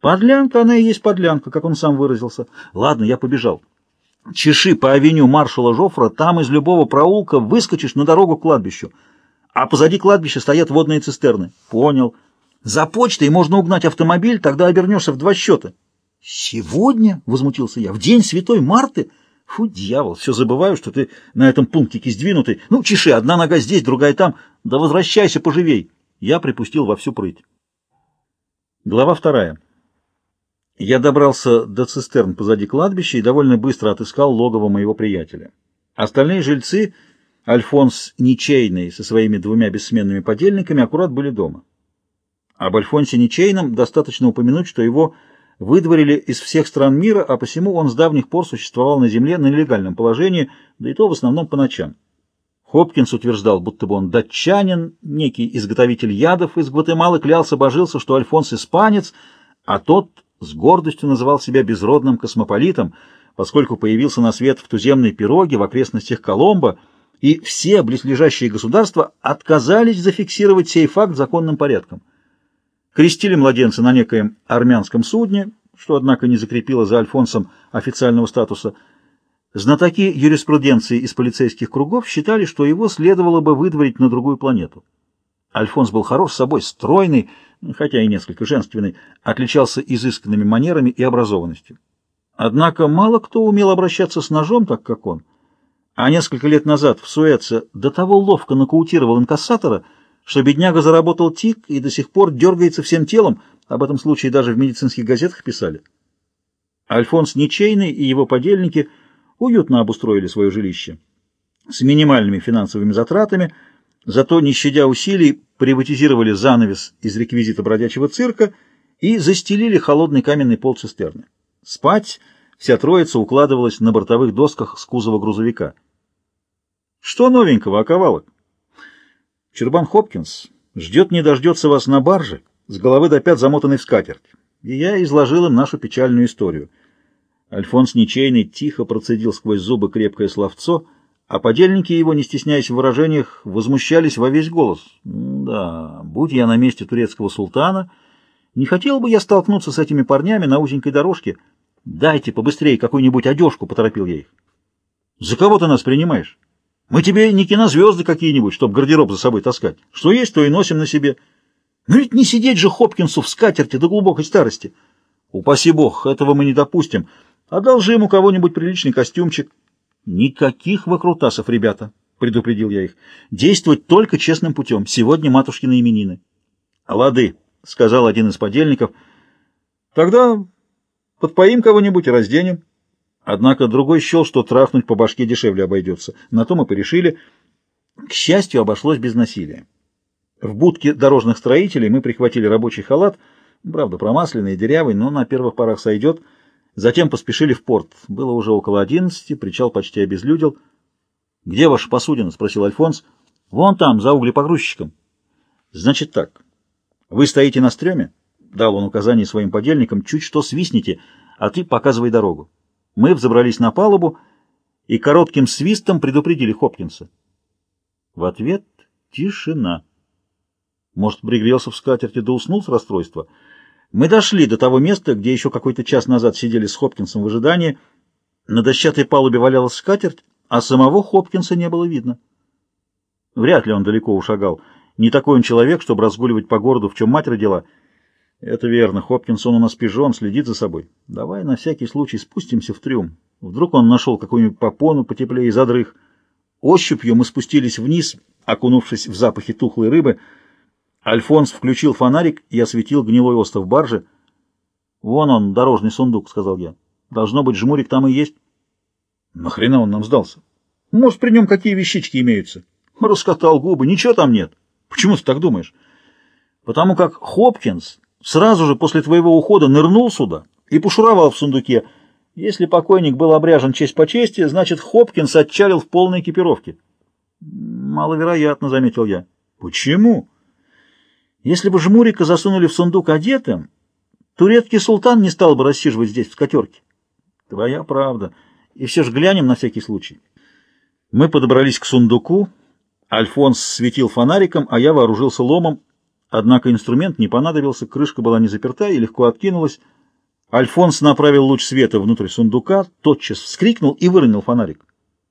Подлянка она и есть подлянка, как он сам выразился. Ладно, я побежал. Чеши по авеню маршала Жофра, там из любого проулка выскочишь на дорогу к кладбищу. А позади кладбища стоят водные цистерны. Понял. За почтой можно угнать автомобиль, тогда обернешься в два счета. Сегодня? — возмутился я. В день святой Марты? Фу, дьявол, все забываю, что ты на этом пунктике сдвинутый. Ну, чеши, одна нога здесь, другая там. Да возвращайся поживей. Я припустил во всю прыть. Глава вторая. Я добрался до цистерн позади кладбища и довольно быстро отыскал логово моего приятеля. Остальные жильцы, Альфонс Ничейный со своими двумя бессменными подельниками, аккурат были дома. Об Альфонсе Ничейном достаточно упомянуть, что его выдворили из всех стран мира, а посему он с давних пор существовал на земле на нелегальном положении, да и то в основном по ночам. Хопкинс утверждал, будто бы он датчанин, некий изготовитель ядов из Гватемалы, клялся, божился, что Альфонс испанец, а тот с гордостью называл себя безродным космополитом, поскольку появился на свет в туземной пироге в окрестностях Коломбо, и все близлежащие государства отказались зафиксировать сей факт законным порядком. Крестили младенца на некоем армянском судне, что, однако, не закрепило за Альфонсом официального статуса. Знатоки юриспруденции из полицейских кругов считали, что его следовало бы выдворить на другую планету. Альфонс был хорош собой, стройный, хотя и несколько женственный, отличался изысканными манерами и образованностью. Однако мало кто умел обращаться с ножом так, как он. А несколько лет назад в Суэце до того ловко нокаутировал инкассатора, что бедняга заработал тик и до сих пор дергается всем телом, об этом случае даже в медицинских газетах писали. Альфонс Ничейный и его подельники уютно обустроили свое жилище. С минимальными финансовыми затратами – Зато, не щадя усилий, приватизировали занавес из реквизита бродячего цирка и застелили холодный каменный пол цистерны. Спать вся троица укладывалась на бортовых досках с кузова грузовика. «Что новенького, оковалок?» «Чербан Хопкинс ждет не дождется вас на барже, с головы до пят замотанный в скатерть, и я изложил им нашу печальную историю». Альфонс Ничейный тихо процедил сквозь зубы крепкое словцо — а подельники его, не стесняясь в выражениях, возмущались во весь голос. Да, будь я на месте турецкого султана, не хотел бы я столкнуться с этими парнями на узенькой дорожке. Дайте побыстрее какую-нибудь одежку, — поторопил я их. За кого ты нас принимаешь? Мы тебе не кинозвезды какие-нибудь, чтоб гардероб за собой таскать. Что есть, то и носим на себе. Но ведь не сидеть же Хопкинсу в скатерти до глубокой старости. Упаси бог, этого мы не допустим. Одолжим у кого-нибудь приличный костюмчик. «Никаких выкрутасов, ребята!» — предупредил я их. «Действовать только честным путем. Сегодня матушкины именины». «Лады», — сказал один из подельников. «Тогда подпоим кого-нибудь и разденем». Однако другой счел, что трахнуть по башке дешевле обойдется. На то мы порешили. К счастью, обошлось без насилия. В будке дорожных строителей мы прихватили рабочий халат, правда, промасленный и дырявый, но на первых порах сойдет — Затем поспешили в порт. Было уже около одиннадцати, причал почти обезлюдил. — Где ваша посудина? — спросил Альфонс. — Вон там, за углепогрузчиком. — Значит так. Вы стоите на стреме, — дал он указание своим подельникам, — чуть что свистните, а ты показывай дорогу. Мы взобрались на палубу и коротким свистом предупредили Хопкинса. В ответ тишина. Может, пригрелся в скатерти да уснул с расстройства — мы дошли до того места, где еще какой-то час назад сидели с Хопкинсом в ожидании. На дощатой палубе валялась скатерть, а самого Хопкинса не было видно. Вряд ли он далеко ушагал. Не такой он человек, чтобы разгуливать по городу, в чем мать родила. Это верно, Хопкинс, он у нас пижон, следит за собой. Давай на всякий случай спустимся в трюм. Вдруг он нашел какую-нибудь попону потеплее и задрых. Ощупью мы спустились вниз, окунувшись в запахи тухлой рыбы, Альфонс включил фонарик и осветил гнилой остов баржи. «Вон он, дорожный сундук», — сказал я. «Должно быть, жмурик там и есть». «Нахрена он нам сдался? Может, при нем какие вещички имеются?» Раскатал губы. «Ничего там нет». «Почему ты так думаешь?» «Потому как Хопкинс сразу же после твоего ухода нырнул сюда и пошуровал в сундуке. Если покойник был обряжен честь по чести, значит, Хопкинс отчалил в полной экипировке». «Маловероятно», — заметил я. «Почему?» Если бы жмурика засунули в сундук одетым, турецкий султан не стал бы рассиживать здесь в скатерке. Твоя правда. И все же глянем на всякий случай. Мы подобрались к сундуку. Альфонс светил фонариком, а я вооружился ломом. Однако инструмент не понадобился, крышка была не заперта и легко откинулась. Альфонс направил луч света внутрь сундука, тотчас вскрикнул и выронил фонарик.